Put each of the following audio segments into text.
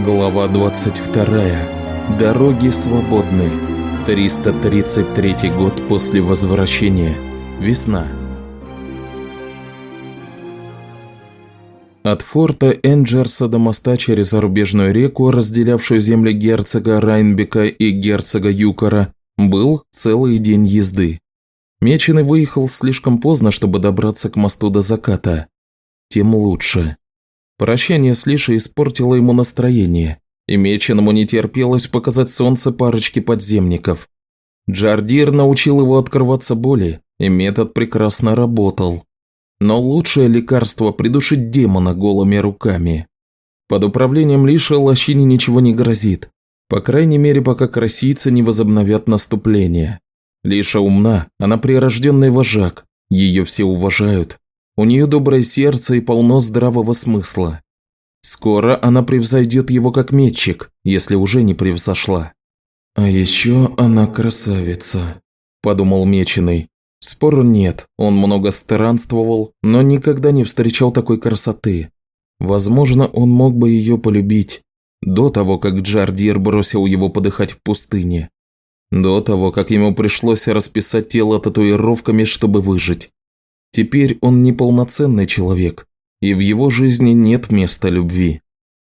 Глава 22. Дороги свободны. 333 год после возвращения. Весна. От форта Энджерса до моста через зарубежную реку, разделявшую земли герцога Райнбека и герцога Юкора, был целый день езды. Меченый выехал слишком поздно, чтобы добраться к мосту до заката. Тем лучше. Прощание с Лишей испортило ему настроение, и Меченому не терпелось показать солнце парочке подземников. Джардир научил его открываться боли, и метод прекрасно работал. Но лучшее лекарство – придушить демона голыми руками. Под управлением Лиши лощине ничего не грозит, по крайней мере, пока красийцы не возобновят наступление. Лиша умна, она прирожденный вожак, ее все уважают, у нее доброе сердце и полно здравого смысла. Скоро она превзойдет его как метчик, если уже не превзошла. «А еще она красавица», – подумал Меченый. Спору нет, он много странствовал, но никогда не встречал такой красоты. Возможно, он мог бы ее полюбить, до того, как Джардир бросил его подыхать в пустыне. До того, как ему пришлось расписать тело татуировками, чтобы выжить. Теперь он неполноценный человек, и в его жизни нет места любви.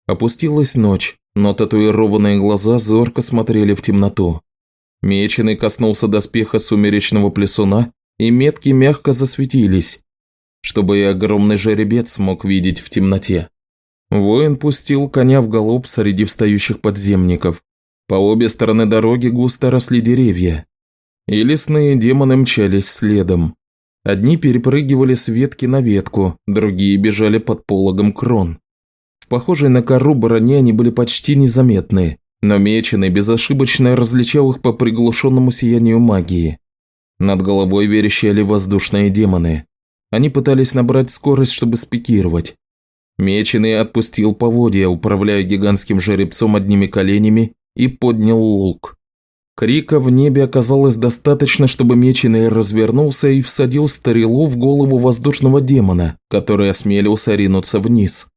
Опустилась ночь, но татуированные глаза зорко смотрели в темноту. Меченый коснулся доспеха сумеречного плесуна, и метки мягко засветились, чтобы и огромный жеребец смог видеть в темноте. Воин пустил коня в галоп среди встающих подземников. По обе стороны дороги густо росли деревья, и лесные демоны мчались следом. Одни перепрыгивали с ветки на ветку, другие бежали под пологом крон. В похожей на кору броне они были почти незаметны, но меченый безошибочно различал их по приглушенному сиянию магии. Над головой верещали воздушные демоны. Они пытались набрать скорость, чтобы спикировать. Меченый отпустил поводья, управляя гигантским жеребцом одними коленями, и поднял лук. Крика в небе оказалось достаточно, чтобы Меченый развернулся и всадил стрелу в голову воздушного демона, который осмелился ринуться вниз.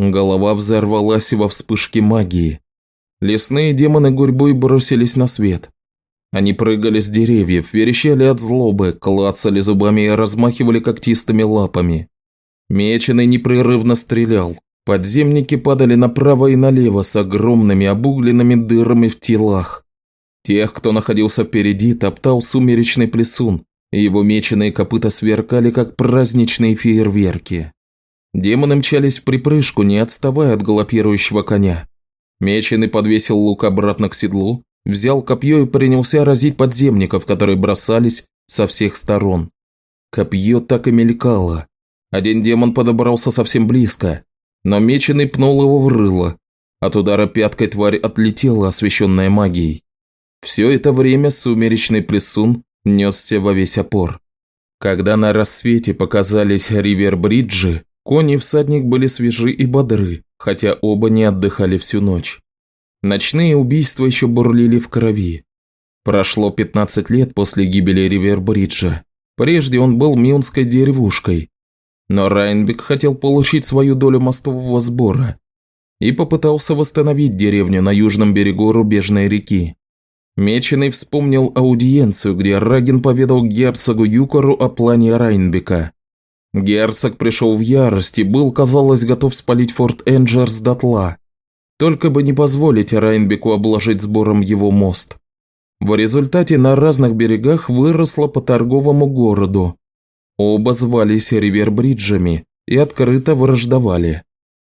Голова взорвалась во вспышке магии. Лесные демоны гурьбой бросились на свет. Они прыгали с деревьев, верещали от злобы, клацали зубами и размахивали когтистыми лапами. Меченый непрерывно стрелял. Подземники падали направо и налево с огромными обугленными дырами в телах. Тех, кто находился впереди, топтал сумеречный плесун, и его меченые копыта сверкали, как праздничные фейерверки. Демоны мчались в припрыжку, не отставая от галопирующего коня. Меченый подвесил лук обратно к седлу, взял копье и принялся разить подземников, которые бросались со всех сторон. Копье так и мелькало. Один демон подобрался совсем близко, но меченый пнул его в рыло. От удара пяткой тварь отлетела, освещенная магией. Все это время сумеречный плесун несся во весь опор. Когда на рассвете показались ривер-бриджи, кони и всадник были свежи и бодры, хотя оба не отдыхали всю ночь. Ночные убийства еще бурлили в крови. Прошло 15 лет после гибели Ривер-Бриджа. Прежде он был мюнской деревушкой. Но Райнбек хотел получить свою долю мостового сбора и попытался восстановить деревню на южном берегу рубежной реки. Меченый вспомнил аудиенцию, где Рагин поведал герцогу Юкору о плане Райнбека. Герцог пришел в ярость и был, казалось, готов спалить форт Энджерс дотла. Только бы не позволить Райнбеку обложить сбором его мост. В результате на разных берегах выросло по торговому городу. Оба звались Ривербриджами и открыто враждовали.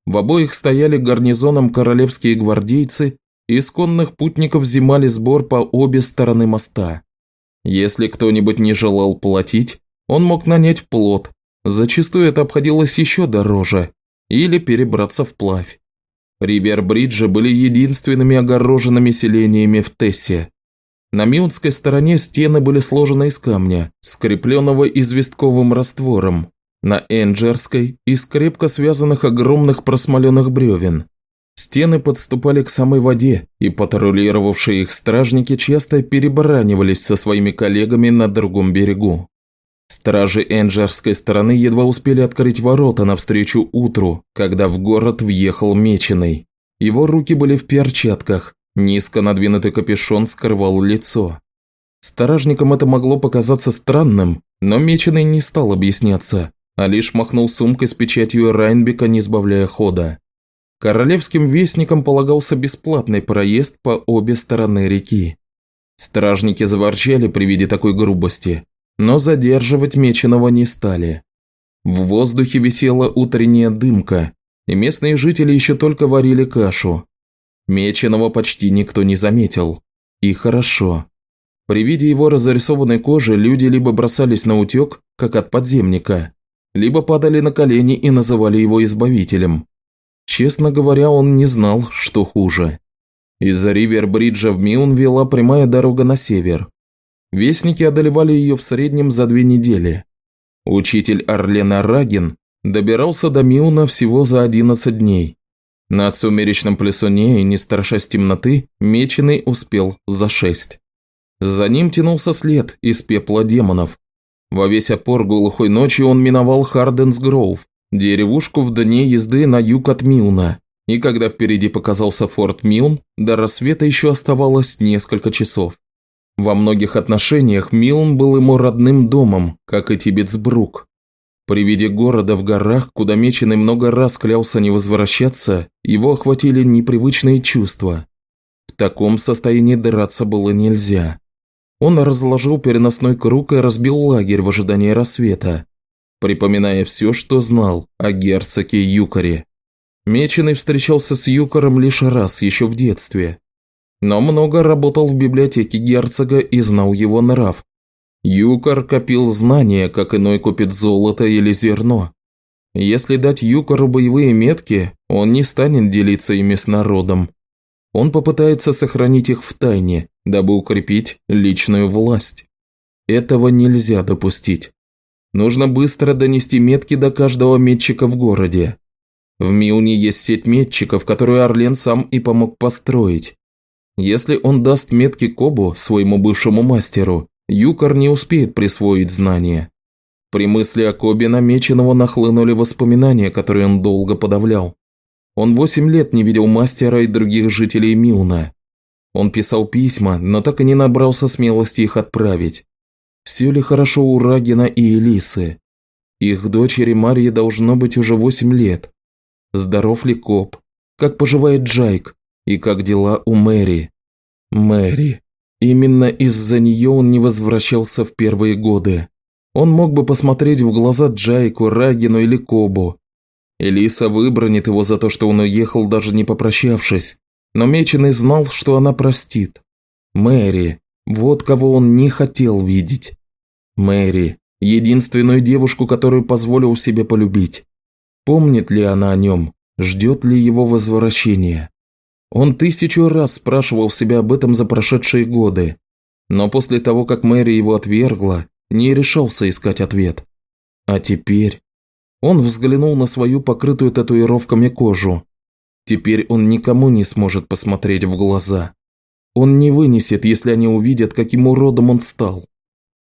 В обоих стояли гарнизоном королевские гвардейцы Исконных путников взимали сбор по обе стороны моста. Если кто-нибудь не желал платить, он мог нанять плот, зачастую это обходилось еще дороже, или перебраться вплавь. Ривер-бриджи были единственными огороженными селениями в Тессе. На Мюнской стороне стены были сложены из камня, скрепленного известковым раствором, на Энджерской – из крепко связанных огромных просмоленных бревен. Стены подступали к самой воде, и патрулировавшие их стражники часто перебранивались со своими коллегами на другом берегу. Стражи Энджерской стороны едва успели открыть ворота навстречу утру, когда в город въехал Меченый. Его руки были в перчатках, низко надвинутый капюшон скрывал лицо. Стражникам это могло показаться странным, но Меченый не стал объясняться, а лишь махнул сумкой с печатью Райнбека, не сбавляя хода. Королевским вестникам полагался бесплатный проезд по обе стороны реки. Стражники заворчали при виде такой грубости, но задерживать Меченого не стали. В воздухе висела утренняя дымка, и местные жители еще только варили кашу. Меченого почти никто не заметил. И хорошо. При виде его разрисованной кожи люди либо бросались на утек, как от подземника, либо падали на колени и называли его избавителем. Честно говоря, он не знал, что хуже. Из-за Ривербриджа в Миун вела прямая дорога на север. Вестники одолевали ее в среднем за две недели. Учитель Орлена Рагин добирался до Миуна всего за 11 дней. На сумеречном плесуне и не страшась темноты, Меченый успел за шесть. За ним тянулся след из пепла демонов. Во весь опор глухой ночи он миновал Харденс Гроув, деревушку в дне езды на юг от Милна. И когда впереди показался форт Милн, до рассвета еще оставалось несколько часов. Во многих отношениях Милн был ему родным домом, как и Тибетсбрук. При виде города в горах, куда Меченый много раз клялся не возвращаться, его охватили непривычные чувства. В таком состоянии драться было нельзя. Он разложил переносной круг и разбил лагерь в ожидании рассвета, припоминая все, что знал о герцоге Юкаре. Меченый встречался с Юкаром лишь раз, еще в детстве. Но много работал в библиотеке герцога и знал его нрав. Юкар копил знания, как иной купит золото или зерно. Если дать Юкару боевые метки, он не станет делиться ими с народом. Он попытается сохранить их в тайне, дабы укрепить личную власть. Этого нельзя допустить. Нужно быстро донести метки до каждого метчика в городе. В Миуне есть сеть метчиков, которую Орлен сам и помог построить. Если он даст метки Кобу, своему бывшему мастеру, Юкар не успеет присвоить знания. При мысли о Кобе намеченного нахлынули воспоминания, которые он долго подавлял. Он восемь лет не видел мастера и других жителей Миуна. Он писал письма, но так и не набрался смелости их отправить. Все ли хорошо у Рагина и Элисы? Их дочери Марье должно быть уже восемь лет. Здоров ли Коп? Как поживает Джайк? И как дела у Мэри? Мэри. Именно из-за нее он не возвращался в первые годы. Он мог бы посмотреть в глаза Джайку, Рагину или Кобу. Элиса выбронит его за то, что он уехал, даже не попрощавшись. Но Меченый знал, что она простит. Мэри. Вот кого он не хотел видеть. Мэри. Единственную девушку, которую позволил себе полюбить. Помнит ли она о нем? Ждет ли его возвращения? Он тысячу раз спрашивал себя об этом за прошедшие годы. Но после того, как Мэри его отвергла, не решался искать ответ. А теперь... Он взглянул на свою покрытую татуировками кожу, Теперь он никому не сможет посмотреть в глаза. Он не вынесет, если они увидят, каким уродом он стал.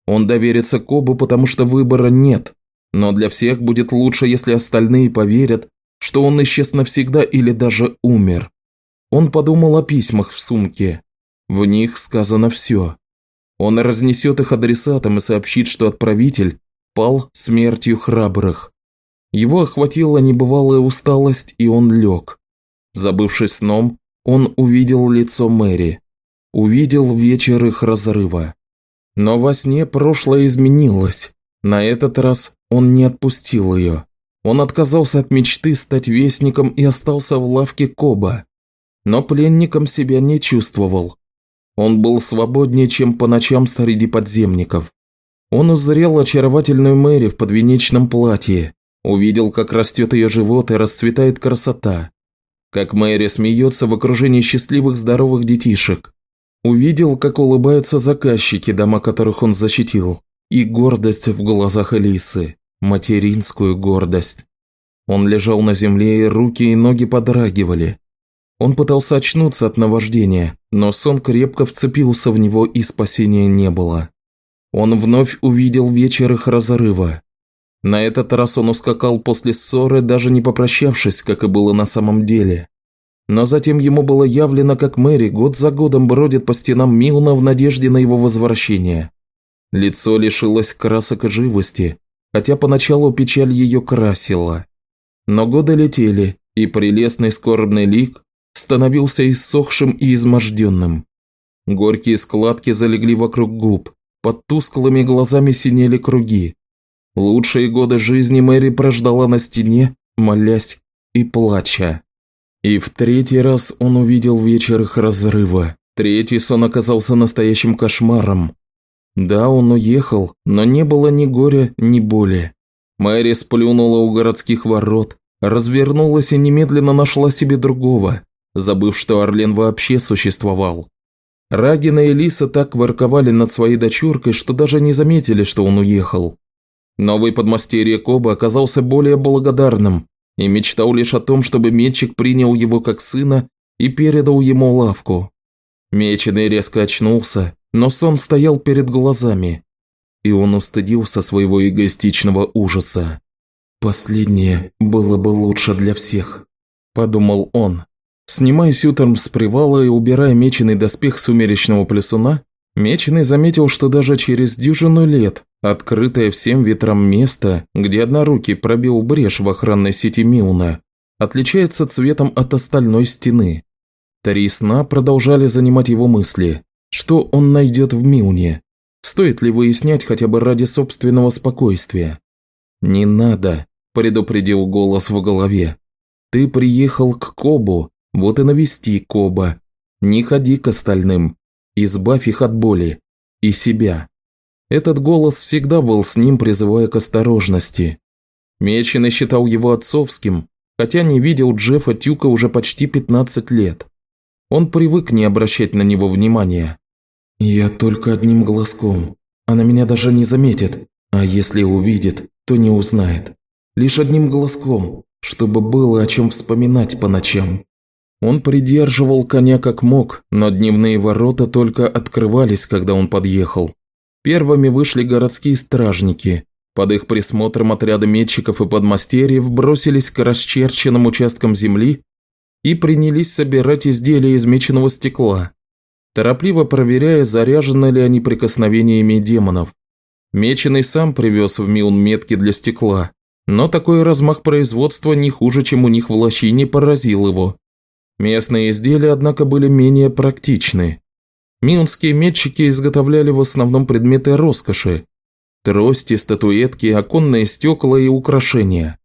Он доверится Кобу, потому что выбора нет, но для всех будет лучше, если остальные поверят, что он исчез навсегда или даже умер. Он подумал о письмах в сумке. В них сказано все. Он разнесет их адресатам и сообщит, что отправитель пал смертью храбрых. Его охватила небывалая усталость, и он лег. Забывшись сном, он увидел лицо Мэри. Увидел вечер их разрыва. Но во сне прошлое изменилось. На этот раз он не отпустил ее. Он отказался от мечты стать вестником и остался в лавке Коба. Но пленником себя не чувствовал. Он был свободнее, чем по ночам среди подземников. Он узрел очаровательную Мэри в подвенечном платье, увидел, как растет ее живот и расцветает красота, как Мэри смеется в окружении счастливых здоровых детишек. Увидел, как улыбаются заказчики, дома которых он защитил, и гордость в глазах Элисы, материнскую гордость. Он лежал на земле, и руки и ноги подрагивали. Он пытался очнуться от наваждения, но сон крепко вцепился в него, и спасения не было. Он вновь увидел вечер их разрыва, на этот раз он ускакал после ссоры, даже не попрощавшись, как и было на самом деле. Но затем ему было явлено, как Мэри год за годом бродит по стенам Милна в надежде на его возвращение. Лицо лишилось красок и живости, хотя поначалу печаль ее красила. Но годы летели, и прелестный скорбный лик становился иссохшим и изможденным. Горькие складки залегли вокруг губ, под тусклыми глазами синели круги. Лучшие годы жизни Мэри прождала на стене, молясь и плача. И в третий раз он увидел вечер их разрыва. Третий сон оказался настоящим кошмаром. Да, он уехал, но не было ни горя, ни боли. Мэри сплюнула у городских ворот, развернулась и немедленно нашла себе другого, забыв, что Орлен вообще существовал. Рагина и Лиса так ворковали над своей дочуркой, что даже не заметили, что он уехал. Новый подмастерье Коба оказался более благодарным и мечтал лишь о том, чтобы Мечик принял его как сына и передал ему лавку. Меченый резко очнулся, но сон стоял перед глазами, и он устыдился своего эгоистичного ужаса. «Последнее было бы лучше для всех», – подумал он. Снимая сютерм с привала и убирая меченый доспех сумеречного плесуна, Меченый заметил, что даже через дюжину лет открытое всем ветрам место, где однорукий пробил брешь в охранной сети Милна, отличается цветом от остальной стены. Три сна продолжали занимать его мысли. Что он найдет в Милне? Стоит ли выяснять хотя бы ради собственного спокойствия? «Не надо», – предупредил голос в голове. «Ты приехал к Кобу, вот и навести Коба. Не ходи к остальным, избавь их от боли. И себя. Этот голос всегда был с ним, призывая к осторожности. Меченый считал его отцовским, хотя не видел Джеффа Тюка уже почти 15 лет. Он привык не обращать на него внимания. «Я только одним глазком. Она меня даже не заметит, а если увидит, то не узнает. Лишь одним глазком, чтобы было о чем вспоминать по ночам». Он придерживал коня как мог, но дневные ворота только открывались, когда он подъехал. Первыми вышли городские стражники. Под их присмотром отряды метчиков и подмастерьев бросились к расчерченным участкам земли и принялись собирать изделия из меченого стекла, торопливо проверяя, заряжены ли они прикосновениями демонов. Меченый сам привез в Милн метки для стекла, но такой размах производства не хуже, чем у них в лощине, поразил его. Местные изделия, однако, были менее практичны. Милнские метчики изготовляли в основном предметы роскоши. Трости, статуэтки, оконные стекла и украшения.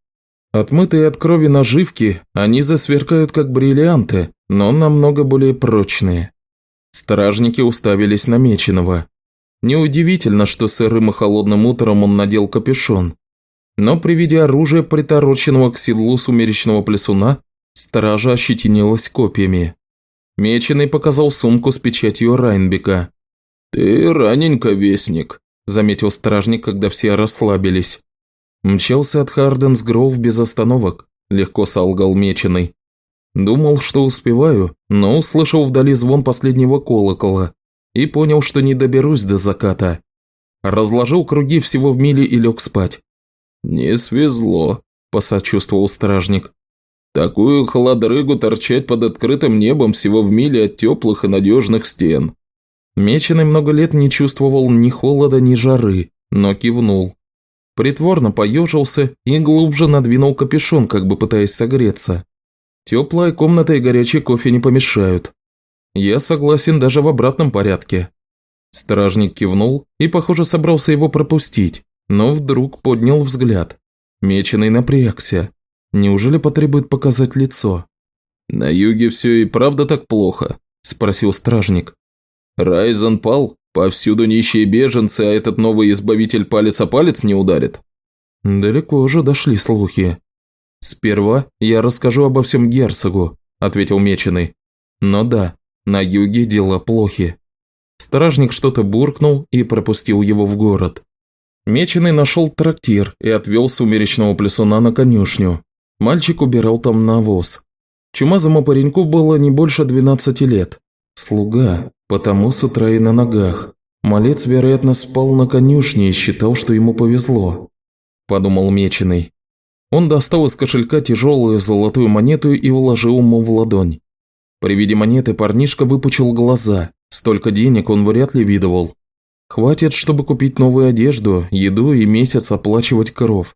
Отмытые от крови наживки, они засверкают как бриллианты, но намного более прочные. Стражники уставились на Меченого. Неудивительно, что сырым и холодным утром он надел капюшон. Но при виде оружия, притороченного к седлу сумеречного плесуна, Стража ощетинилась копьями. Меченый показал сумку с печатью Райнбека. «Ты раненько, вестник», – заметил стражник, когда все расслабились. Мчался от Харденс-Гроув без остановок, легко солгал Меченый. Думал, что успеваю, но услышал вдали звон последнего колокола и понял, что не доберусь до заката. Разложил круги всего в миле и лег спать. «Не свезло», – посочувствовал стражник. Такую холодрыгу торчать под открытым небом всего в миле от теплых и надежных стен. Меченый много лет не чувствовал ни холода, ни жары, но кивнул. Притворно поежился и глубже надвинул капюшон, как бы пытаясь согреться. Теплая комната и горячий кофе не помешают. Я согласен даже в обратном порядке. Стражник кивнул и, похоже, собрался его пропустить, но вдруг поднял взгляд. Меченый напрягся. Неужели потребует показать лицо? «На юге все и правда так плохо?» – спросил стражник. «Райзен пал, повсюду нищие беженцы, а этот новый избавитель палец о палец не ударит?» «Далеко уже дошли слухи. Сперва я расскажу обо всем герцогу», – ответил Меченый. «Но да, на юге дела плохи». Стражник что-то буркнул и пропустил его в город. Меченый нашел трактир и отвел сумеречного плесуна на конюшню. Мальчик убирал там навоз. Чумазому пареньку было не больше 12 лет. Слуга, потому с утра и на ногах. Малец, вероятно, спал на конюшне и считал, что ему повезло. Подумал Меченый. Он достал из кошелька тяжелую золотую монету и вложил ему в ладонь. При виде монеты парнишка выпучил глаза, столько денег он вряд ли видывал. Хватит, чтобы купить новую одежду, еду и месяц оплачивать коров.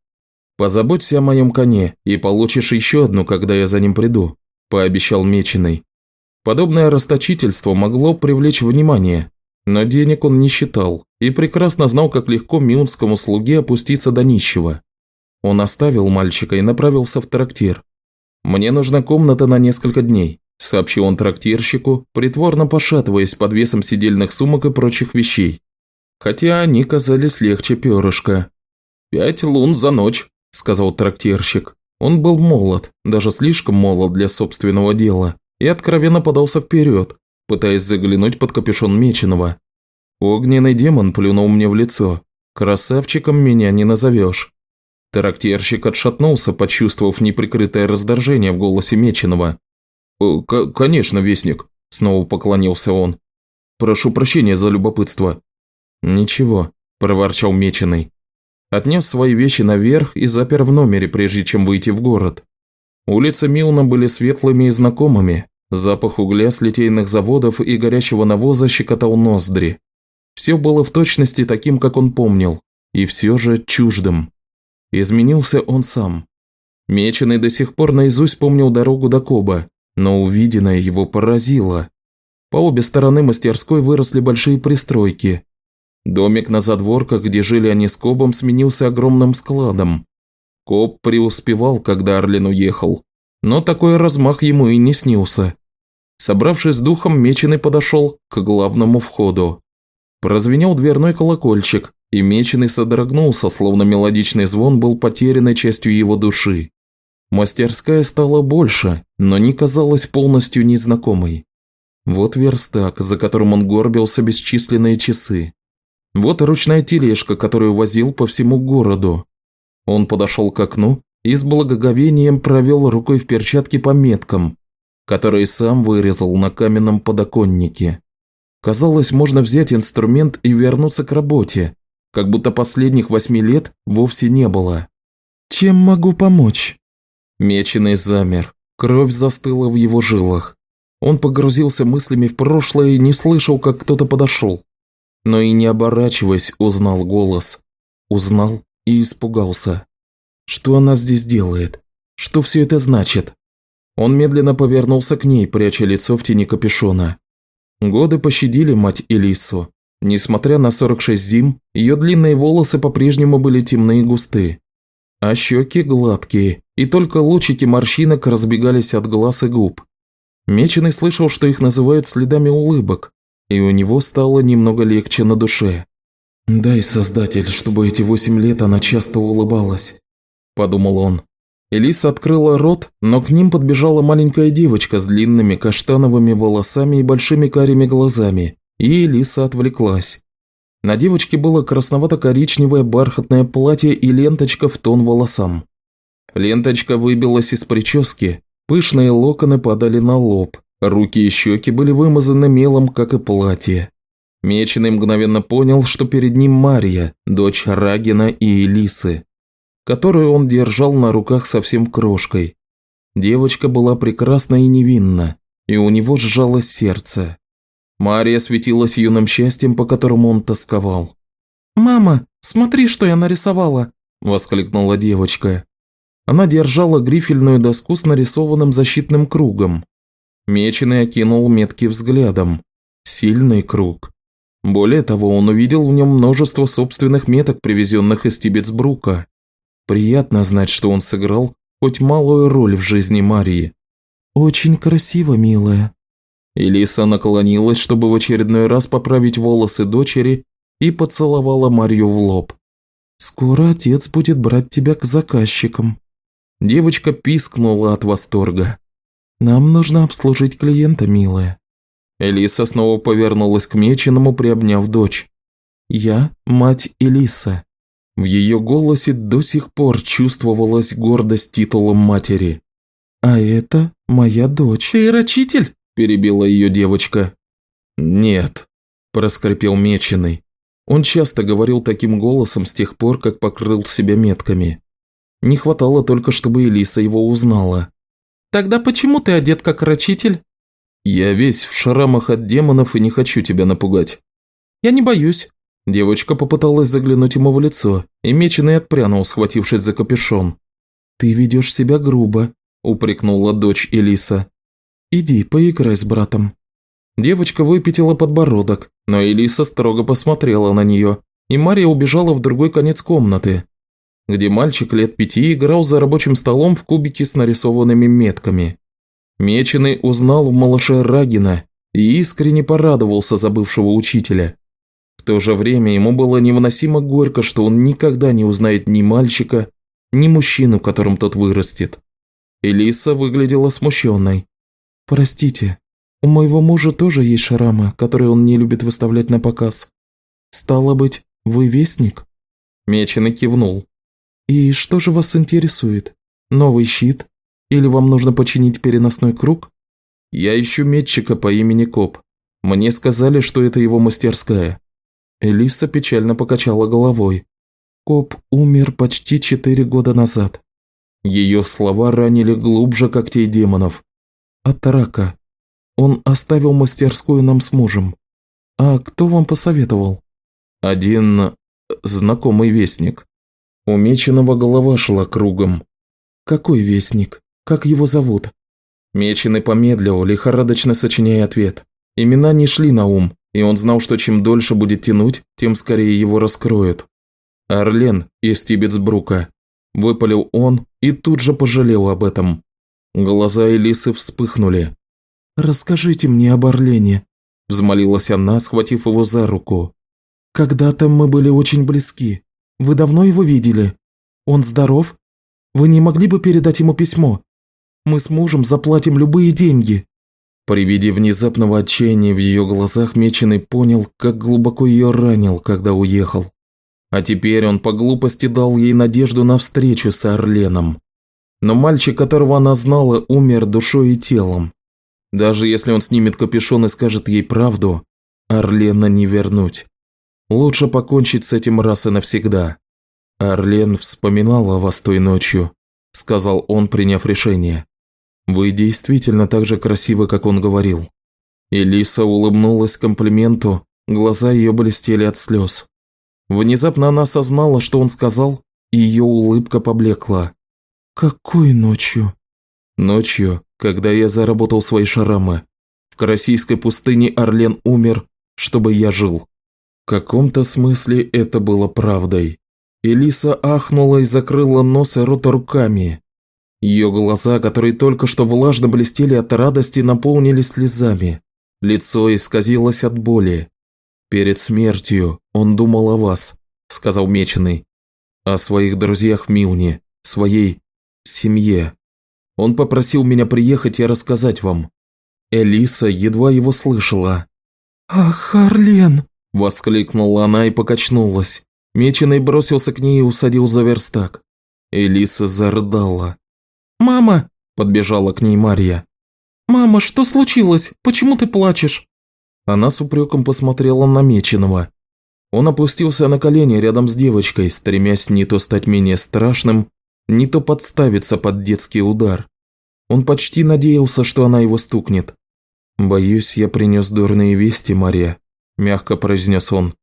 Позаботься о моем коне и получишь еще одну, когда я за ним приду», – пообещал Меченый. Подобное расточительство могло привлечь внимание, но денег он не считал и прекрасно знал, как легко мюнскому слуге опуститься до нищего. Он оставил мальчика и направился в трактир. «Мне нужна комната на несколько дней», – сообщил он трактирщику, притворно пошатываясь под весом сидельных сумок и прочих вещей. Хотя они казались легче перышка. «Пять лун за ночь», – сказал трактирщик. Он был молод, даже слишком молод для собственного дела, и откровенно подался вперед, пытаясь заглянуть под капюшон Меченого. Огненный демон плюнул мне в лицо. Красавчиком меня не назовешь. Трактирщик отшатнулся, почувствовав неприкрытое раздражение в голосе Меченого. «Конечно, Вестник», – снова поклонился он. «Прошу прощения за любопытство». «Ничего», – проворчал Меченый. Отнес свои вещи наверх и запер в номере, прежде чем выйти в город. Улицы Милна были светлыми и знакомыми. Запах угля с литейных заводов и горячего навоза щекотал ноздри. Все было в точности таким, как он помнил, и все же чуждым. Изменился он сам. Меченый до сих пор наизусть помнил дорогу до Коба, но увиденное его поразило. По обе стороны мастерской выросли большие пристройки. Домик на задворках, где жили они с Кобом, сменился огромным складом. Коб преуспевал, когда Орлин уехал, но такой размах ему и не снился. Собравшись с духом, Меченый подошел к главному входу. Прозвенел дверной колокольчик, и Меченый содрогнулся, словно мелодичный звон был потерянной частью его души. Мастерская стала больше, но не казалась полностью незнакомой. Вот верстак, за которым он горбился бесчисленные часы. Вот ручная тележка, которую возил по всему городу. Он подошел к окну и с благоговением провел рукой в перчатке по меткам, которые сам вырезал на каменном подоконнике. Казалось, можно взять инструмент и вернуться к работе, как будто последних восьми лет вовсе не было. «Чем могу помочь?» Меченый замер, кровь застыла в его жилах. Он погрузился мыслями в прошлое и не слышал, как кто-то подошел. Но и не оборачиваясь, узнал голос. Узнал и испугался. Что она здесь делает? Что все это значит? Он медленно повернулся к ней, пряча лицо в тени капюшона. Годы пощадили мать Элису. Несмотря на 46 зим, ее длинные волосы по-прежнему были темные и густые. А щеки гладкие, и только лучики морщинок разбегались от глаз и губ. Меченый слышал, что их называют следами улыбок, и у него стало немного легче на душе. «Дай, Создатель, чтобы эти восемь лет она часто улыбалась», – подумал он. Элиса открыла рот, но к ним подбежала маленькая девочка с длинными каштановыми волосами и большими карими глазами, и Элиса отвлеклась. На девочке было красновато-коричневое бархатное платье и ленточка в тон волосам. Ленточка выбилась из прически, пышные локоны падали на лоб, руки и щеки были вымазаны мелом, как и платье. Меченый мгновенно понял, что перед ним Мария, дочь Рагина и Элисы, которую он держал на руках совсем крошкой. Девочка была прекрасна и невинна, и у него сжалось сердце. Мария светилась юным счастьем, по которому он тосковал. «Мама, смотри, что я нарисовала!» – воскликнула девочка. Она держала грифельную доску с нарисованным защитным кругом. Меченый окинул меткий взглядом. Сильный круг. Более того, он увидел в нем множество собственных меток, привезенных из Тибетсбрука. Приятно знать, что он сыграл хоть малую роль в жизни Марии. «Очень красиво, милая». Элиса наклонилась, чтобы в очередной раз поправить волосы дочери и поцеловала Марию в лоб. «Скоро отец будет брать тебя к заказчикам». Девочка пискнула от восторга. «Нам нужно обслужить клиента, милая. Элиса снова повернулась к Меченому, приобняв дочь. «Я мать Элиса». В ее голосе до сих пор чувствовалась гордость титулом матери. «А это моя дочь». «Ты рачитель?» – перебила ее девочка. «Нет», – проскрипел Меченый. Он часто говорил таким голосом с тех пор, как покрыл себя метками. Не хватало только, чтобы Элиса его узнала. «Тогда почему ты одет как рачитель?» «Я весь в шрамах от демонов и не хочу тебя напугать». «Я не боюсь». Девочка попыталась заглянуть ему в лицо, и меченый отпрянул, схватившись за капюшон. «Ты ведешь себя грубо», – упрекнула дочь Элиса. «Иди, поиграй с братом». Девочка выпятила подбородок, но Элиса строго посмотрела на нее, и Мария убежала в другой конец комнаты, где мальчик лет пяти играл за рабочим столом в кубике с нарисованными метками. Меченый узнал в малыше Рагина и искренне порадовался за бывшего учителя. В то же время ему было невыносимо горько, что он никогда не узнает ни мальчика, ни мужчину, которым тот вырастет. Элиса выглядела смущенной. «Простите, у моего мужа тоже есть шрамы, которые он не любит выставлять на показ. Стало быть, вы вестник?» Меченый кивнул. «И что же вас интересует? Новый щит или вам нужно починить переносной круг? Я ищу метчика по имени Коп. Мне сказали, что это его мастерская. Элиса печально покачала головой. Коп умер почти четыре года назад. Ее слова ранили глубже когтей демонов. От рака. Он оставил мастерскую нам с мужем. А кто вам посоветовал? Один знакомый вестник. У Меченого голова шла кругом. Какой вестник? Как его зовут?» Меченый помедлил, лихорадочно сочиняя ответ. Имена не шли на ум, и он знал, что чем дольше будет тянуть, тем скорее его раскроют. «Орлен из Тибетсбрука», – выпалил он и тут же пожалел об этом. Глаза Элисы вспыхнули. «Расскажите мне об Орлене», – взмолилась она, схватив его за руку. «Когда-то мы были очень близки. Вы давно его видели? Он здоров? Вы не могли бы передать ему письмо? Мы с мужем заплатим любые деньги». При виде внезапного отчаяния в ее глазах Меченый понял, как глубоко ее ранил, когда уехал. А теперь он по глупости дал ей надежду на встречу с Орленом. Но мальчик, которого она знала, умер душой и телом. Даже если он снимет капюшон и скажет ей правду, Орлена не вернуть. Лучше покончить с этим раз и навсегда. Орлен вспоминал о вас той ночью, сказал он, приняв решение. «Вы действительно так же красивы, как он говорил». Элиса улыбнулась комплименту, глаза ее блестели от слез. Внезапно она осознала, что он сказал, и ее улыбка поблекла. «Какой ночью?» «Ночью, когда я заработал свои шарамы. В Карасийской пустыне Орлен умер, чтобы я жил». В каком-то смысле это было правдой. Элиса ахнула и закрыла нос и рот руками. Ее глаза, которые только что влажно блестели от радости, наполнились слезами. Лицо исказилось от боли. «Перед смертью он думал о вас», – сказал Меченый. «О своих друзьях в Милне, своей семье. Он попросил меня приехать и рассказать вам». Элиса едва его слышала. «Ах, Харлен!» – воскликнула она и покачнулась. Меченый бросился к ней и усадил за верстак. Элиса зарыдала. «Мама!» – подбежала к ней Марья. «Мама, что случилось? Почему ты плачешь?» Она с упреком посмотрела на Меченого. Он опустился на колени рядом с девочкой, стремясь не то стать менее страшным, не то подставиться под детский удар. Он почти надеялся, что она его стукнет. «Боюсь, я принес дурные вести, Мария», – мягко произнес он.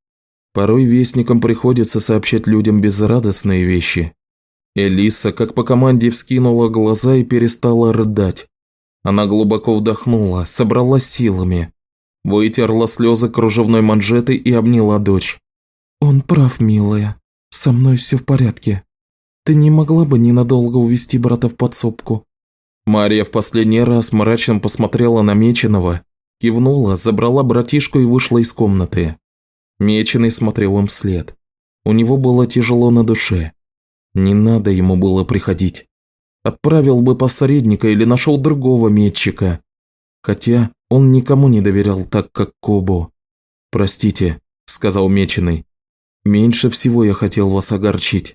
«Порой вестникам приходится сообщать людям безрадостные вещи. Элиса, как по команде, вскинула глаза и перестала рыдать. Она глубоко вдохнула, собралась силами. Вытерла слезы кружевной манжеты и обняла дочь. «Он прав, милая. Со мной все в порядке. Ты не могла бы ненадолго увести брата в подсобку?» Мария в последний раз мрачно посмотрела на Меченого, кивнула, забрала братишку и вышла из комнаты. Меченый смотрел им вслед. У него было тяжело на душе. Не надо ему было приходить. Отправил бы посредника или нашел другого метчика. Хотя он никому не доверял так, как Кобу. «Простите», – сказал Меченый. «Меньше всего я хотел вас огорчить».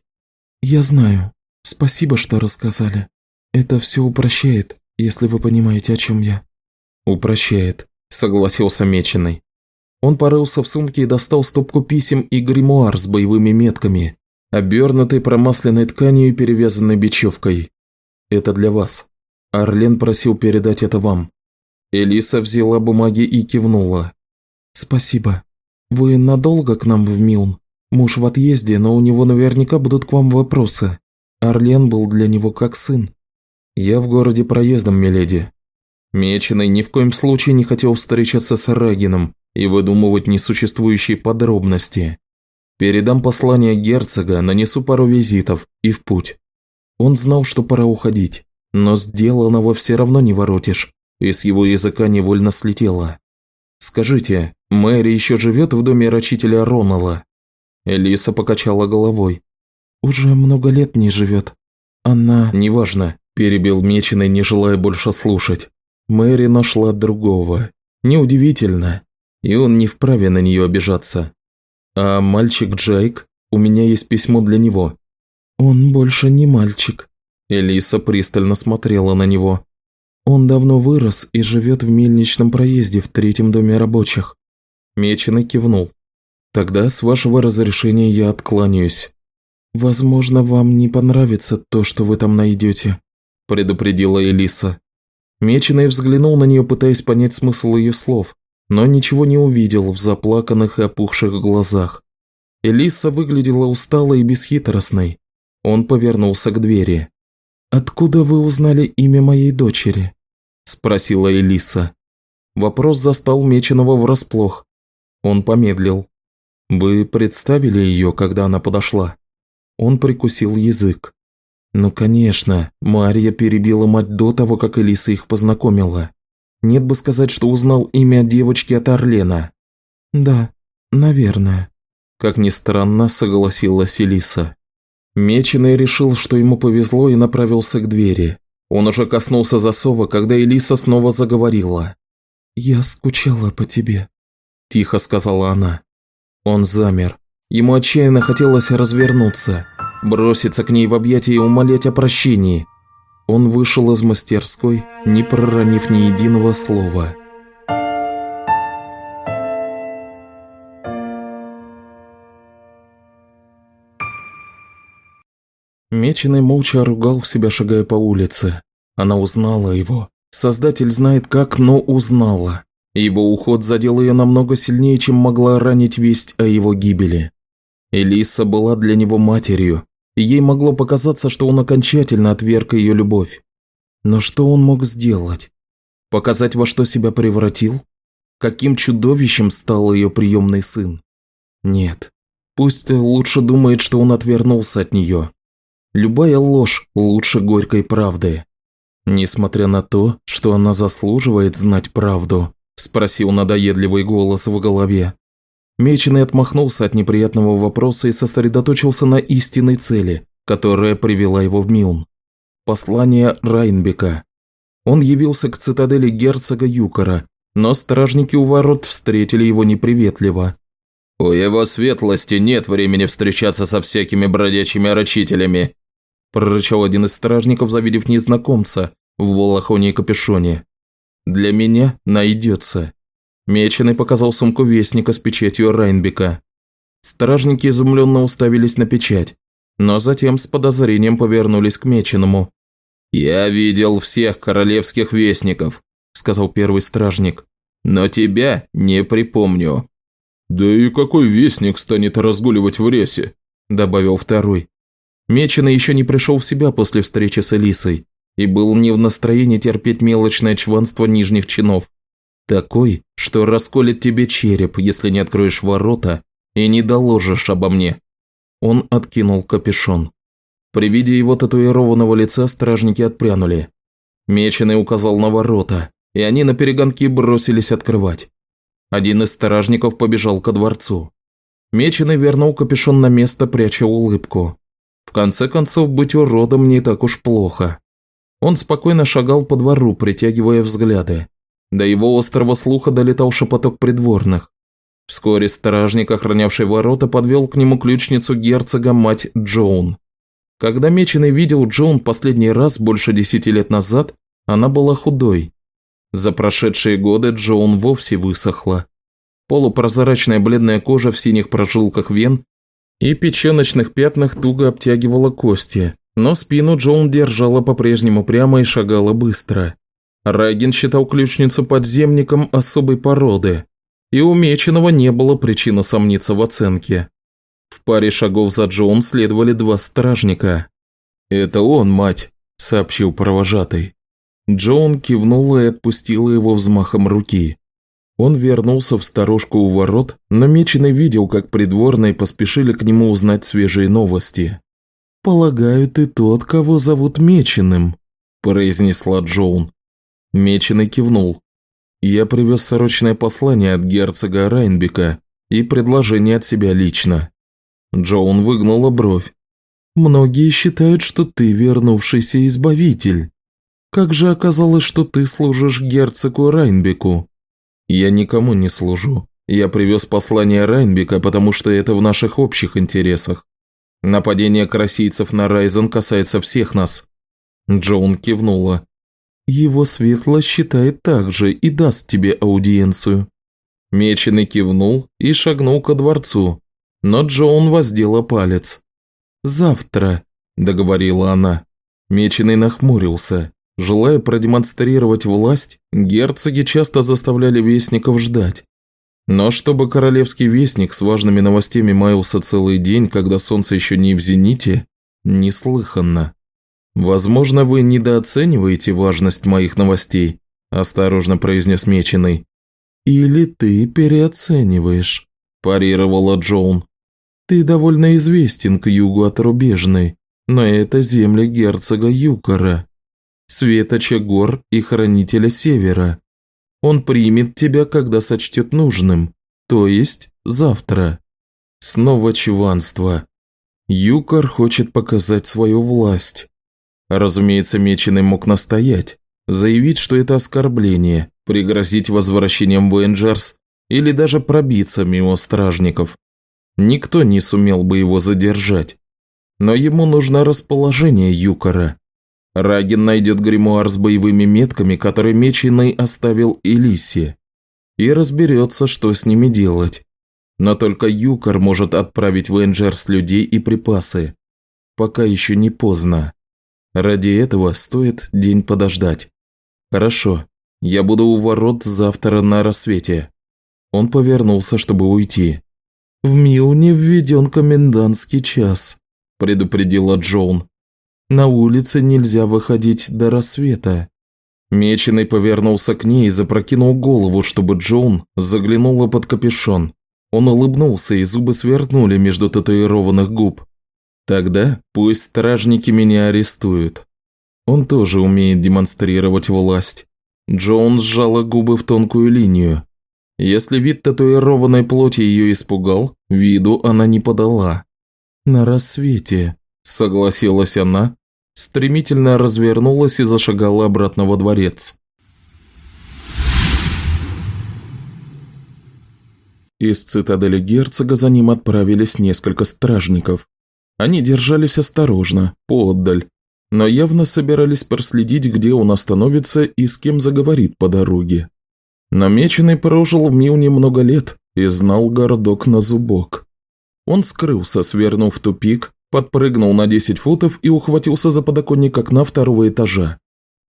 «Я знаю. Спасибо, что рассказали. Это все упрощает, если вы понимаете, о чем я». «Упрощает», – согласился Меченый. Он порылся в сумке и достал стопку писем и гримуар с боевыми метками, обернутый промасленной тканью и перевязанной бечевкой. Это для вас. Орлен просил передать это вам. Элиса взяла бумаги и кивнула. «Спасибо. Вы надолго к нам в Милн? Муж в отъезде, но у него наверняка будут к вам вопросы. Орлен был для него как сын». «Я в городе проездом, миледи». Меченый ни в коем случае не хотел встречаться с Рагином и выдумывать несуществующие подробности. Передам послание герцога, нанесу пару визитов и в путь. Он знал, что пора уходить, но сделанного все равно не воротишь, и с его языка невольно слетело. «Скажите, Мэри еще живет в доме рачителя Ронала?» Элиса покачала головой. «Уже много лет не живет. Она...» «Неважно», – перебил Меченый, не желая больше слушать. Мэри нашла другого. Неудивительно. И он не вправе на нее обижаться. А мальчик Джайк? У меня есть письмо для него. Он больше не мальчик. Элиса пристально смотрела на него. Он давно вырос и живет в мельничном проезде в третьем доме рабочих. Меченый кивнул. Тогда, с вашего разрешения, я откланяюсь. Возможно, вам не понравится то, что вы там найдете, предупредила Элиса. Меченый взглянул на нее, пытаясь понять смысл ее слов, но ничего не увидел в заплаканных и опухших глазах. Элиса выглядела усталой и бесхитростной. Он повернулся к двери. «Откуда вы узнали имя моей дочери?» – спросила Элиса. Вопрос застал Меченого врасплох. Он помедлил. «Вы представили ее, когда она подошла?» Он прикусил язык. Ну, конечно, Марья перебила мать до того, как Элиса их познакомила. Нет бы сказать, что узнал имя девочки от Орлена. Да, наверное. Как ни странно, согласилась Элиса. Меченый решил, что ему повезло и направился к двери. Он уже коснулся засова, когда Элиса снова заговорила. «Я скучала по тебе», – тихо сказала она. Он замер. Ему отчаянно хотелось развернуться, броситься к ней в объятия и умолять о прощении. Он вышел из мастерской, не проронив ни единого слова. Меченый молча ругал себя, шагая по улице. Она узнала его. Создатель знает как, но узнала. Его уход задел ее намного сильнее, чем могла ранить весть о его гибели. Элиса была для него матерью, ей могло показаться, что он окончательно отверг ее любовь. Но что он мог сделать? Показать, во что себя превратил? Каким чудовищем стал ее приемный сын? Нет. Пусть лучше думает, что он отвернулся от нее. Любая ложь лучше горькой правды. Несмотря на то, что она заслуживает знать правду, спросил надоедливый голос в голове. Меченый отмахнулся от неприятного вопроса и сосредоточился на истинной цели, которая привела его в Милн. Послание Райнбека. Он явился к цитадели герцога Юкора, но стражники у ворот встретили его неприветливо. «У его светлости нет времени встречаться со всякими бродячими рачителями», прорычал один из стражников, завидев незнакомца в балахоне и капюшоне. «Для меня найдется». Меченый показал сумку вестника с печатью Райнбека. Стражники изумленно уставились на печать, но затем с подозрением повернулись к Меченому. «Я видел всех королевских вестников», – сказал первый стражник, – «но тебя не припомню». «Да и какой вестник станет разгуливать в ресе?» – добавил второй. Меченый еще не пришел в себя после встречи с Элисой и был не в настроении терпеть мелочное чванство нижних чинов. Такой, что расколет тебе череп, если не откроешь ворота и не доложишь обо мне. Он откинул капюшон. При виде его татуированного лица стражники отпрянули. Меченый указал на ворота, и они на перегонки бросились открывать. Один из стражников побежал ко дворцу. Меченый вернул капюшон на место, пряча улыбку. В конце концов, быть уродом не так уж плохо. Он спокойно шагал по двору, притягивая взгляды. До его острого слуха долетал шепоток придворных. Вскоре стражник, охранявший ворота, подвел к нему ключницу герцога мать Джоун. Когда Меченый видел Джоун последний раз больше десяти лет назад, она была худой. За прошедшие годы Джоун вовсе высохла. Полупрозрачная бледная кожа в синих прожилках вен и печеночных пятнах туго обтягивала кости, но спину Джоун держала по-прежнему прямо и шагала быстро. Рагин считал ключницу подземником особой породы, и у Меченого не было причины сомниться в оценке. В паре шагов за Джоом следовали два стражника. «Это он, мать», – сообщил провожатый. Джоун кивнул и отпустил его взмахом руки. Он вернулся в сторожку у ворот, но Меченый видел, как придворные поспешили к нему узнать свежие новости. «Полагаю, ты тот, кого зовут Меченым», – произнесла Джоун. Меченый кивнул. «Я привез срочное послание от герцога Райнбека и предложение от себя лично». Джоун выгнула бровь. «Многие считают, что ты вернувшийся избавитель. Как же оказалось, что ты служишь герцогу Райнбеку?» «Я никому не служу. Я привез послание Райнбека, потому что это в наших общих интересах. Нападение красийцев на Райзен касается всех нас». Джоун кивнула. «Его светлость считает так же и даст тебе аудиенцию». Меченый кивнул и шагнул ко дворцу, но Джоун воздела палец. «Завтра», – договорила она. Меченый нахмурился. Желая продемонстрировать власть, герцоги часто заставляли вестников ждать. Но чтобы королевский вестник с важными новостями маялся целый день, когда солнце еще не в зените, неслыханно. «Возможно, вы недооцениваете важность моих новостей», – осторожно произнес Меченый. «Или ты переоцениваешь», – парировала Джоун. «Ты довольно известен к югу от Рубежной, но это земли герцога Юкора светоча гор и хранителя севера. Он примет тебя, когда сочтет нужным, то есть завтра. Снова чванство. Юкор хочет показать свою власть. Разумеется, Меченый мог настоять, заявить, что это оскорбление, пригрозить возвращением в Энджерс или даже пробиться мимо стражников. Никто не сумел бы его задержать. Но ему нужно расположение Юкора. Рагин найдет гримуар с боевыми метками, который Меченый оставил Элисе, и разберется, что с ними делать. Но только Юкор может отправить в Энджерс людей и припасы. Пока еще не поздно. Ради этого стоит день подождать. Хорошо, я буду у ворот завтра на рассвете. Он повернулся, чтобы уйти. «В Милне введен комендантский час», – предупредила Джоун. На улице нельзя выходить до рассвета». Меченый повернулся к ней и запрокинул голову, чтобы Джоун заглянула под капюшон. Он улыбнулся, и зубы свернули между татуированных губ. «Тогда пусть стражники меня арестуют. Он тоже умеет демонстрировать власть». Джоун сжала губы в тонкую линию. Если вид татуированной плоти ее испугал, виду она не подала. «На рассвете», – согласилась она, стремительно развернулась и зашагала обратно во дворец. Из цитадели герцога за ним отправились несколько стражников. Они держались осторожно, поотдаль, но явно собирались проследить, где он остановится и с кем заговорит по дороге. Намеченный прожил в Милне много лет и знал городок на зубок. Он скрылся, свернув в тупик, подпрыгнул на 10 футов и ухватился за подоконник окна второго этажа.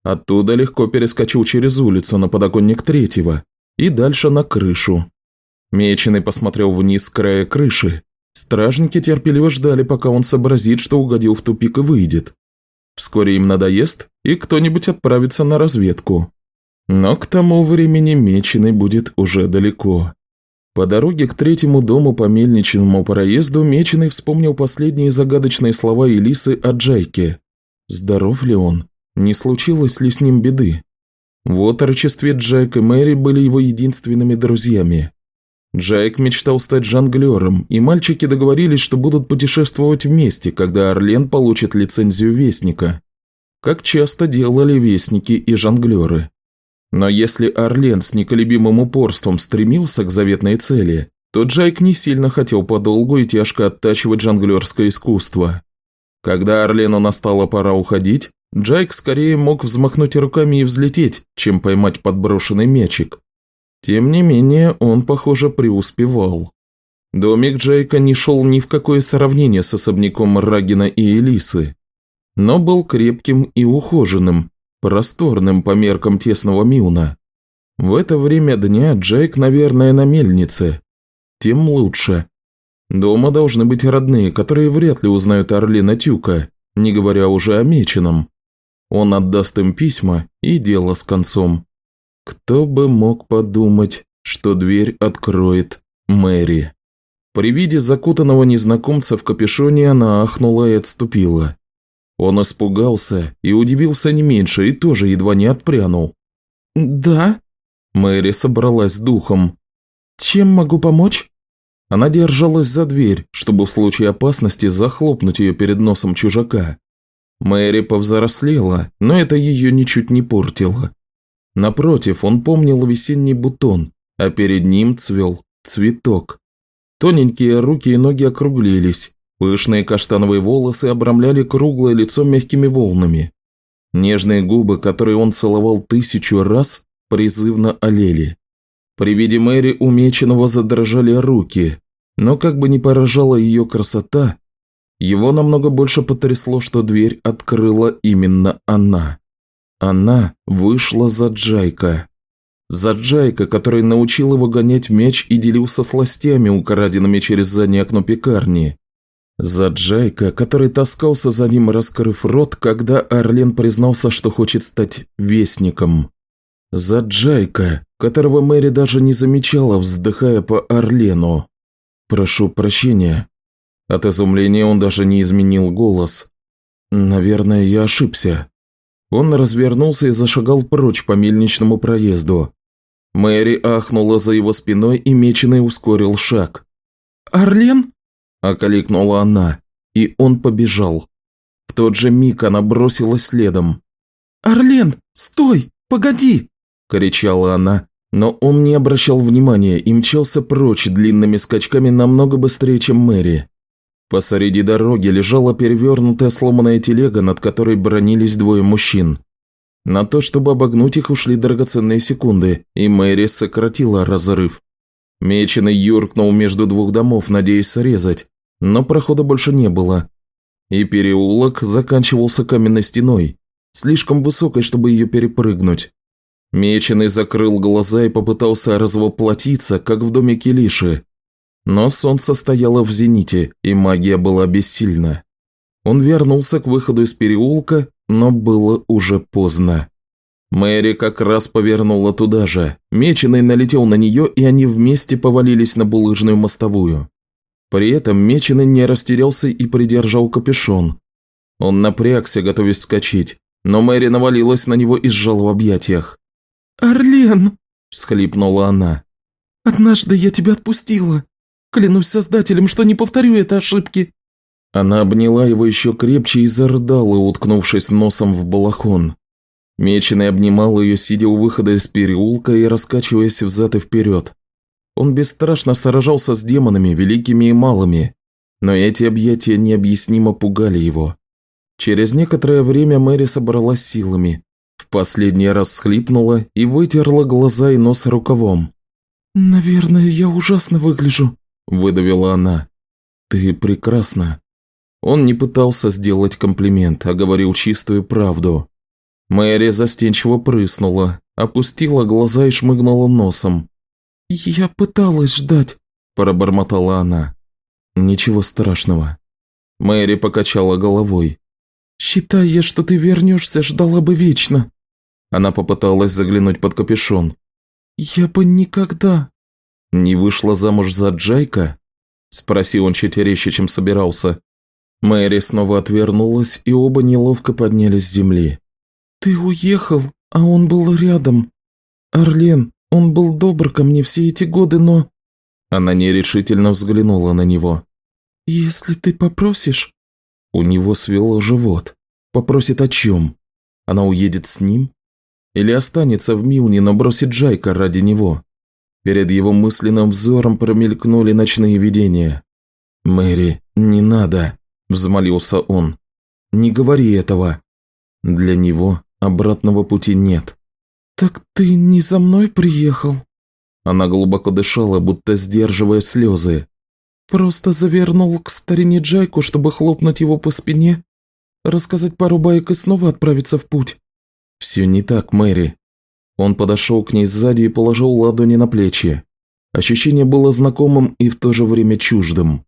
Оттуда легко перескочил через улицу на подоконник третьего и дальше на крышу. Меченый посмотрел вниз с края крыши. Стражники терпеливо ждали, пока он сообразит, что угодил в тупик и выйдет. Вскоре им надоест, и кто-нибудь отправится на разведку. Но к тому времени Меченый будет уже далеко. По дороге к третьему дому по мельничному проезду Меченый вспомнил последние загадочные слова Элисы о Джайке. Здоров ли он? Не случилось ли с ним беды? В отрочестве Джайк и Мэри были его единственными друзьями. Джайк мечтал стать жонглером, и мальчики договорились, что будут путешествовать вместе, когда Орлен получит лицензию Вестника. Как часто делали Вестники и жонглеры. Но если Орлен с неколебимым упорством стремился к заветной цели, то Джайк не сильно хотел подолгу и тяжко оттачивать жонглерское искусство. Когда Орлену настала пора уходить, Джайк скорее мог взмахнуть руками и взлететь, чем поймать подброшенный мячик. Тем не менее, он, похоже, преуспевал. Домик Джайка не шел ни в какое сравнение с особняком Рагина и Элисы, но был крепким и ухоженным, просторным по меркам тесного Миуна. В это время дня Джейк, наверное, на мельнице. Тем лучше. Дома должны быть родные, которые вряд ли узнают Орлина Тюка, не говоря уже о Меченом. Он отдаст им письма и дело с концом. Кто бы мог подумать, что дверь откроет Мэри. При виде закутанного незнакомца в капюшоне она ахнула и отступила. Он испугался и удивился не меньше, и тоже едва не отпрянул. «Да?» Мэри собралась с духом. «Чем могу помочь?» Она держалась за дверь, чтобы в случае опасности захлопнуть ее перед носом чужака. Мэри повзрослела, но это ее ничуть не портило. Напротив, он помнил весенний бутон, а перед ним цвел цветок. Тоненькие руки и ноги округлились, пышные каштановые волосы обрамляли круглое лицо мягкими волнами. Нежные губы, которые он целовал тысячу раз, призывно олели. При виде Мэри у Меченого задрожали руки, но как бы ни поражала ее красота, его намного больше потрясло, что дверь открыла именно она. Она вышла за Джайка. За Джайка, который научил его гонять мяч и делился сластями, украденными через заднее окно пекарни. За Джайка, который таскался за ним, раскрыв рот, когда Орлен признался, что хочет стать вестником. За Джайка, которого Мэри даже не замечала, вздыхая по Орлену. «Прошу прощения». От изумления он даже не изменил голос. «Наверное, я ошибся». Он развернулся и зашагал прочь по мельничному проезду. Мэри ахнула за его спиной и меченый ускорил шаг. «Орлен?» – околикнула она, и он побежал. В тот же миг она бросилась следом. «Орлен, стой! Погоди!» кричала она, но он не обращал внимания и мчался прочь длинными скачками намного быстрее, чем Мэри. Посреди дороги лежала перевернутая сломанная телега, над которой бронились двое мужчин. На то, чтобы обогнуть их, ушли драгоценные секунды, и Мэри сократила разрыв. Меченый юркнул между двух домов, надеясь срезать, но прохода больше не было. И переулок заканчивался каменной стеной, слишком высокой, чтобы ее перепрыгнуть. Меченый закрыл глаза и попытался развоплотиться, как в доме Келиши. Но солнце стояло в зените, и магия была бессильна. Он вернулся к выходу из переулка, но было уже поздно. Мэри как раз повернула туда же. Меченый налетел на нее, и они вместе повалились на булыжную мостовую. При этом Меченый не растерялся и придержал капюшон. Он напрягся, готовясь вскочить, но Мэри навалилась на него и сжала в объятиях. «Орлен!» – всхлипнула она. «Однажды я тебя отпустила. Клянусь создателем, что не повторю этой ошибки». Она обняла его еще крепче и зарыдала, уткнувшись носом в балахон. Меченый обнимал ее, сидя у выхода из переулка и раскачиваясь взад и вперед. Он бесстрашно сражался с демонами, великими и малыми, но эти объятия необъяснимо пугали его. Через некоторое время Мэри собралась силами, в последний раз схлипнула и вытерла глаза и нос рукавом. «Наверное, я ужасно выгляжу», – выдавила она. «Ты прекрасна». Он не пытался сделать комплимент, а говорил чистую правду. Мэри застенчиво прыснула, опустила глаза и шмыгнула носом. «Я пыталась ждать», – пробормотала она. «Ничего страшного». Мэри покачала головой. «Считай я, что ты вернешься, ждала бы вечно». Она попыталась заглянуть под капюшон. «Я бы никогда...» «Не вышла замуж за Джайка?» Спросил он чуть резче, чем собирался. Мэри снова отвернулась, и оба неловко поднялись с земли. «Ты уехал, а он был рядом. Орлен, он был добр ко мне все эти годы, но...» Она нерешительно взглянула на него. «Если ты попросишь...» У него свело живот. Попросит о чем? Она уедет с ним? Или останется в Милне, но бросит Джайка ради него? Перед его мысленным взором промелькнули ночные видения. «Мэри, не надо», – взмолился он. «Не говори этого». Для него обратного пути нет. «Так ты не за мной приехал?» Она глубоко дышала, будто сдерживая слезы. Просто завернул к старине Джайку, чтобы хлопнуть его по спине, рассказать пару баек и снова отправиться в путь. «Все не так, Мэри». Он подошел к ней сзади и положил ладони на плечи. Ощущение было знакомым и в то же время чуждым.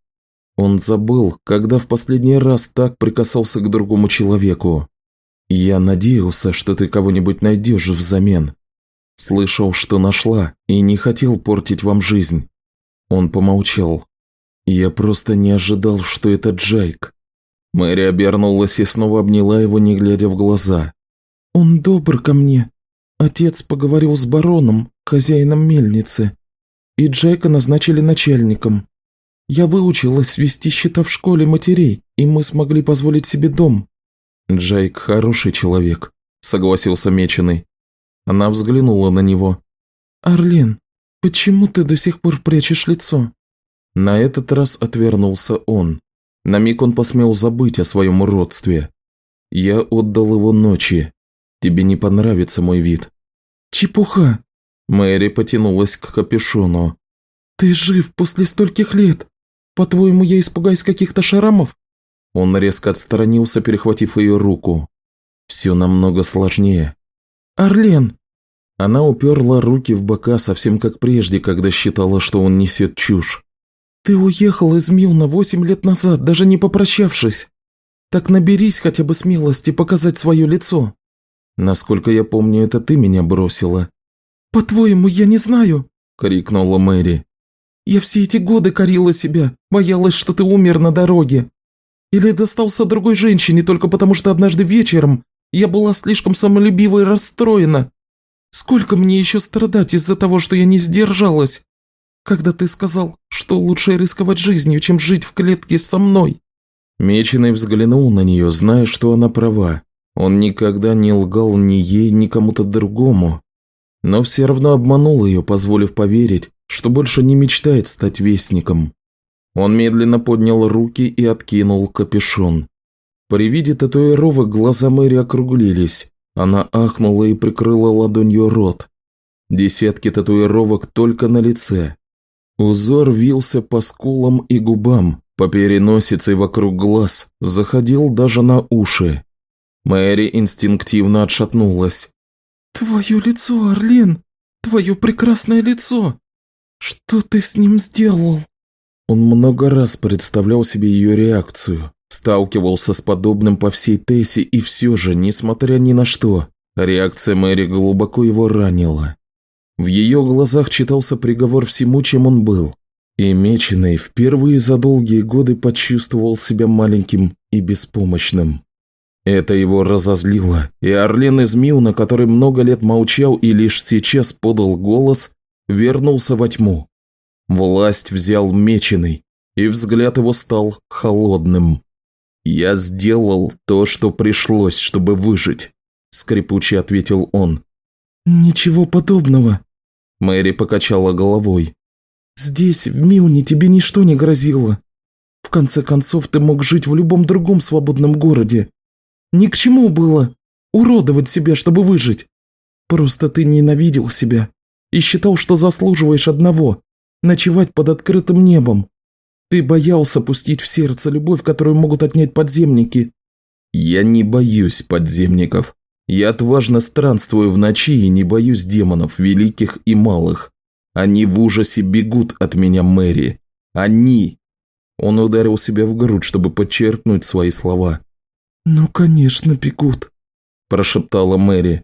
Он забыл, когда в последний раз так прикасался к другому человеку. «Я надеялся, что ты кого-нибудь найдешь взамен. Слышал, что нашла, и не хотел портить вам жизнь». Он помолчал. «Я просто не ожидал, что это Джайк». Мэри обернулась и снова обняла его, не глядя в глаза. «Он добр ко мне. Отец поговорил с бароном, хозяином мельницы, и Джайка назначили начальником. Я выучилась вести счета в школе матерей, и мы смогли позволить себе дом». «Джайк хороший человек», – согласился Меченый. Она взглянула на него. «Арлен, почему ты до сих пор прячешь лицо?» На этот раз отвернулся он. На миг он посмел забыть о своем уродстве. «Я отдал его ночи. Тебе не понравится мой вид». «Чепуха!» Мэри потянулась к капюшону. «Ты жив после стольких лет. По-твоему, я испугаюсь каких-то шарамов?» Он резко отстранился, перехватив ее руку. «Все намного сложнее». «Орлен!» Она уперла руки в бока, совсем как прежде, когда считала, что он несет чушь. «Ты уехал из Милна восемь лет назад, даже не попрощавшись. Так наберись хотя бы смелости показать свое лицо». «Насколько я помню, это ты меня бросила». «По-твоему, я не знаю?» – крикнула Мэри. «Я все эти годы корила себя, боялась, что ты умер на дороге. Или достался другой женщине только потому, что однажды вечером я была слишком самолюбива и расстроена. Сколько мне еще страдать из-за того, что я не сдержалась, когда ты сказал, что лучше рисковать жизнью, чем жить в клетке со мной?» Меченый взглянул на нее, зная, что она права. Он никогда не лгал ни ей, ни кому-то другому. Но все равно обманул ее, позволив поверить, что больше не мечтает стать вестником. Он медленно поднял руки и откинул капюшон. При виде татуировок глаза Мэри округлились. Она ахнула и прикрыла ладонью рот. Десятки татуировок только на лице. Узор вился по скулам и губам, по переносице и вокруг глаз, заходил даже на уши. Мэри инстинктивно отшатнулась. «Твое лицо, Орлен! Твое прекрасное лицо! Что ты с ним сделал?» Он много раз представлял себе ее реакцию, сталкивался с подобным по всей Тессе и все же, несмотря ни на что, реакция Мэри глубоко его ранила. В ее глазах читался приговор всему, чем он был. И Меченый впервые за долгие годы почувствовал себя маленьким и беспомощным. Это его разозлило, и Орлен из Милна, который много лет молчал и лишь сейчас подал голос, вернулся во тьму. Власть взял Меченый, и взгляд его стал холодным. «Я сделал то, что пришлось, чтобы выжить», – скрипуче ответил он. «Ничего подобного», – Мэри покачала головой. «Здесь, в Милне, тебе ничто не грозило. В конце концов, ты мог жить в любом другом свободном городе, ни к чему было уродовать себя, чтобы выжить. Просто ты ненавидел себя и считал, что заслуживаешь одного – ночевать под открытым небом. Ты боялся пустить в сердце любовь, которую могут отнять подземники. Я не боюсь подземников. Я отважно странствую в ночи и не боюсь демонов, великих и малых. Они в ужасе бегут от меня, Мэри. Они. Он ударил себя в грудь, чтобы подчеркнуть свои слова. «Ну, конечно, бегут», – прошептала Мэри.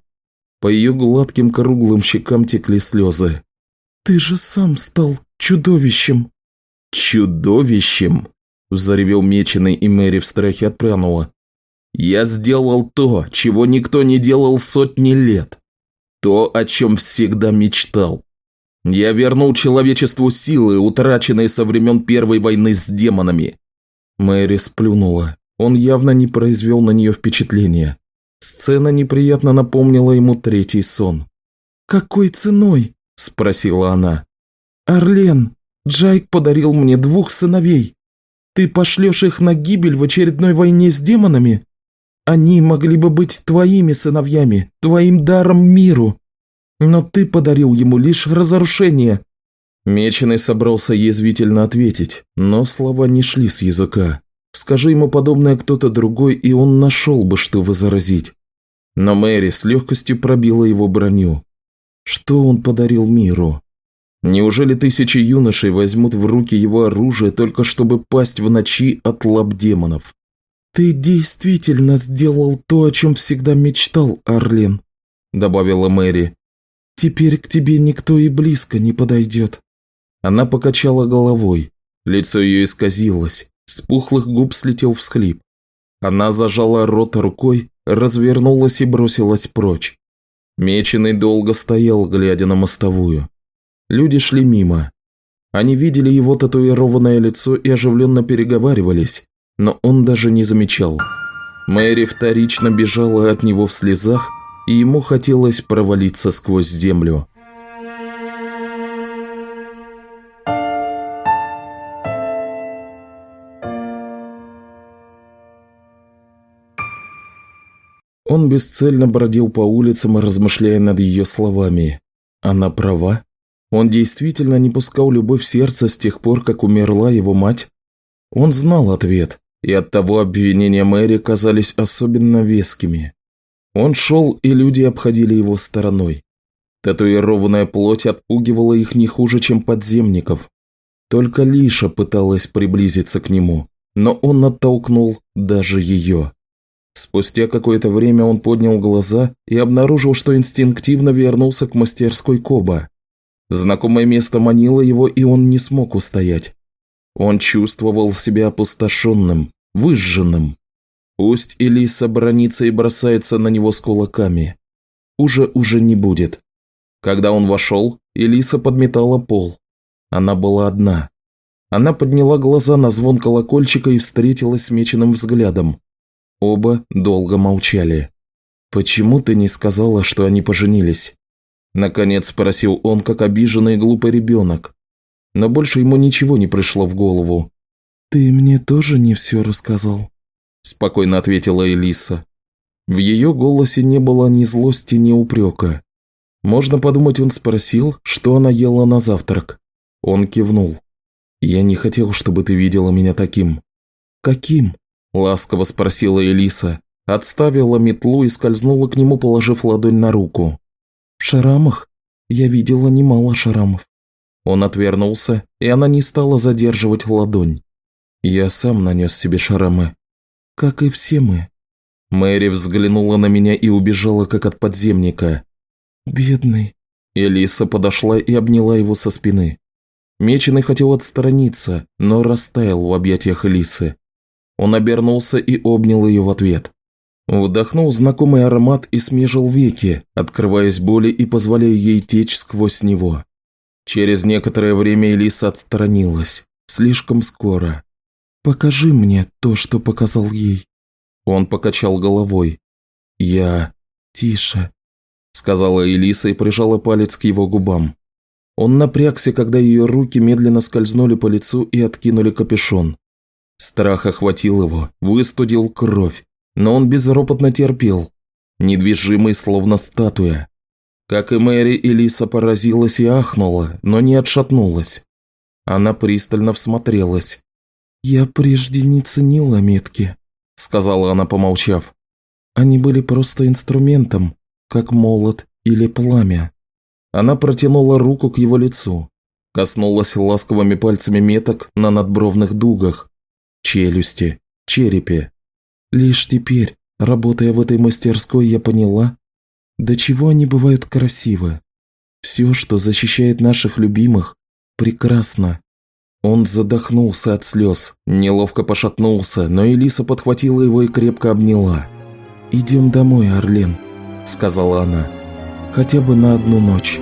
По ее гладким круглым щекам текли слезы. «Ты же сам стал чудовищем». «Чудовищем?» – взоревел Меченый, и Мэри в страхе отпрянула. «Я сделал то, чего никто не делал сотни лет. То, о чем всегда мечтал. Я вернул человечеству силы, утраченные со времен Первой войны с демонами». Мэри сплюнула. Он явно не произвел на нее впечатления. Сцена неприятно напомнила ему третий сон. «Какой ценой?» – спросила она. «Орлен, Джайк подарил мне двух сыновей. Ты пошлешь их на гибель в очередной войне с демонами? Они могли бы быть твоими сыновьями, твоим даром миру. Но ты подарил ему лишь разрушение». Меченый собрался язвительно ответить, но слова не шли с языка. Скажи ему подобное кто-то другой, и он нашел бы, что возразить. Но Мэри с легкостью пробила его броню. Что он подарил миру? Неужели тысячи юношей возьмут в руки его оружие только чтобы пасть в ночи от лап демонов? «Ты действительно сделал то, о чем всегда мечтал, Арлен», – добавила Мэри. «Теперь к тебе никто и близко не подойдет». Она покачала головой. Лицо ее исказилось, с пухлых губ слетел всхлип. Она зажала рот рукой, развернулась и бросилась прочь. Меченый долго стоял, глядя на мостовую. Люди шли мимо. Они видели его татуированное лицо и оживленно переговаривались, но он даже не замечал. Мэри вторично бежала от него в слезах, и ему хотелось провалиться сквозь землю. Он бесцельно бродил по улицам, размышляя над ее словами. Она права? Он действительно не пускал любовь в сердце с тех пор, как умерла его мать? Он знал ответ, и оттого обвинения Мэри казались особенно вескими. Он шел, и люди обходили его стороной. Татуированная плоть отпугивала их не хуже, чем подземников. Только Лиша пыталась приблизиться к нему, но он оттолкнул даже ее. Спустя какое-то время он поднял глаза и обнаружил, что инстинктивно вернулся к мастерской Коба. Знакомое место манило его, и он не смог устоять. Он чувствовал себя опустошенным, выжженным. Пусть Элиса бронится и бросается на него с кулаками. Уже уже не будет. Когда он вошел, Элиса подметала пол. Она была одна. Она подняла глаза на звон колокольчика и встретилась с меченым взглядом. Оба долго молчали. «Почему ты не сказала, что они поженились?» Наконец спросил он, как обиженный глупый ребенок. Но больше ему ничего не пришло в голову. «Ты мне тоже не все рассказал», – спокойно ответила Элиса. В ее голосе не было ни злости, ни упрека. Можно подумать, он спросил, что она ела на завтрак. Он кивнул. «Я не хотел, чтобы ты видела меня таким». «Каким?» – ласково спросила Элиса, отставила метлу и скользнула к нему, положив ладонь на руку. В шарамах? Я видела немало шарамов. Он отвернулся, и она не стала задерживать ладонь. Я сам нанес себе шарамы. Как и все мы. Мэри взглянула на меня и убежала, как от подземника. Бедный. Элиса подошла и обняла его со спины. Меченый хотел отстраниться, но растаял в объятиях Элисы. Он обернулся и обнял ее в ответ. Вдохнул знакомый аромат и смежил веки, открываясь боли и позволяя ей течь сквозь него. Через некоторое время Элиса отстранилась. Слишком скоро. «Покажи мне то, что показал ей». Он покачал головой. «Я...» «Тише», – сказала Элиса и прижала палец к его губам. Он напрягся, когда ее руки медленно скользнули по лицу и откинули капюшон. Страх охватил его, выстудил кровь но он безропотно терпел, недвижимый, словно статуя. Как и Мэри, Элиса поразилась и ахнула, но не отшатнулась. Она пристально всмотрелась. «Я прежде не ценила метки», – сказала она, помолчав. «Они были просто инструментом, как молот или пламя». Она протянула руку к его лицу, коснулась ласковыми пальцами меток на надбровных дугах, челюсти, черепе. Лишь теперь, работая в этой мастерской, я поняла, до чего они бывают красивы. Все, что защищает наших любимых, прекрасно. Он задохнулся от слез, неловко пошатнулся, но Элиса подхватила его и крепко обняла. «Идем домой, Орлен», – сказала она. «Хотя бы на одну ночь».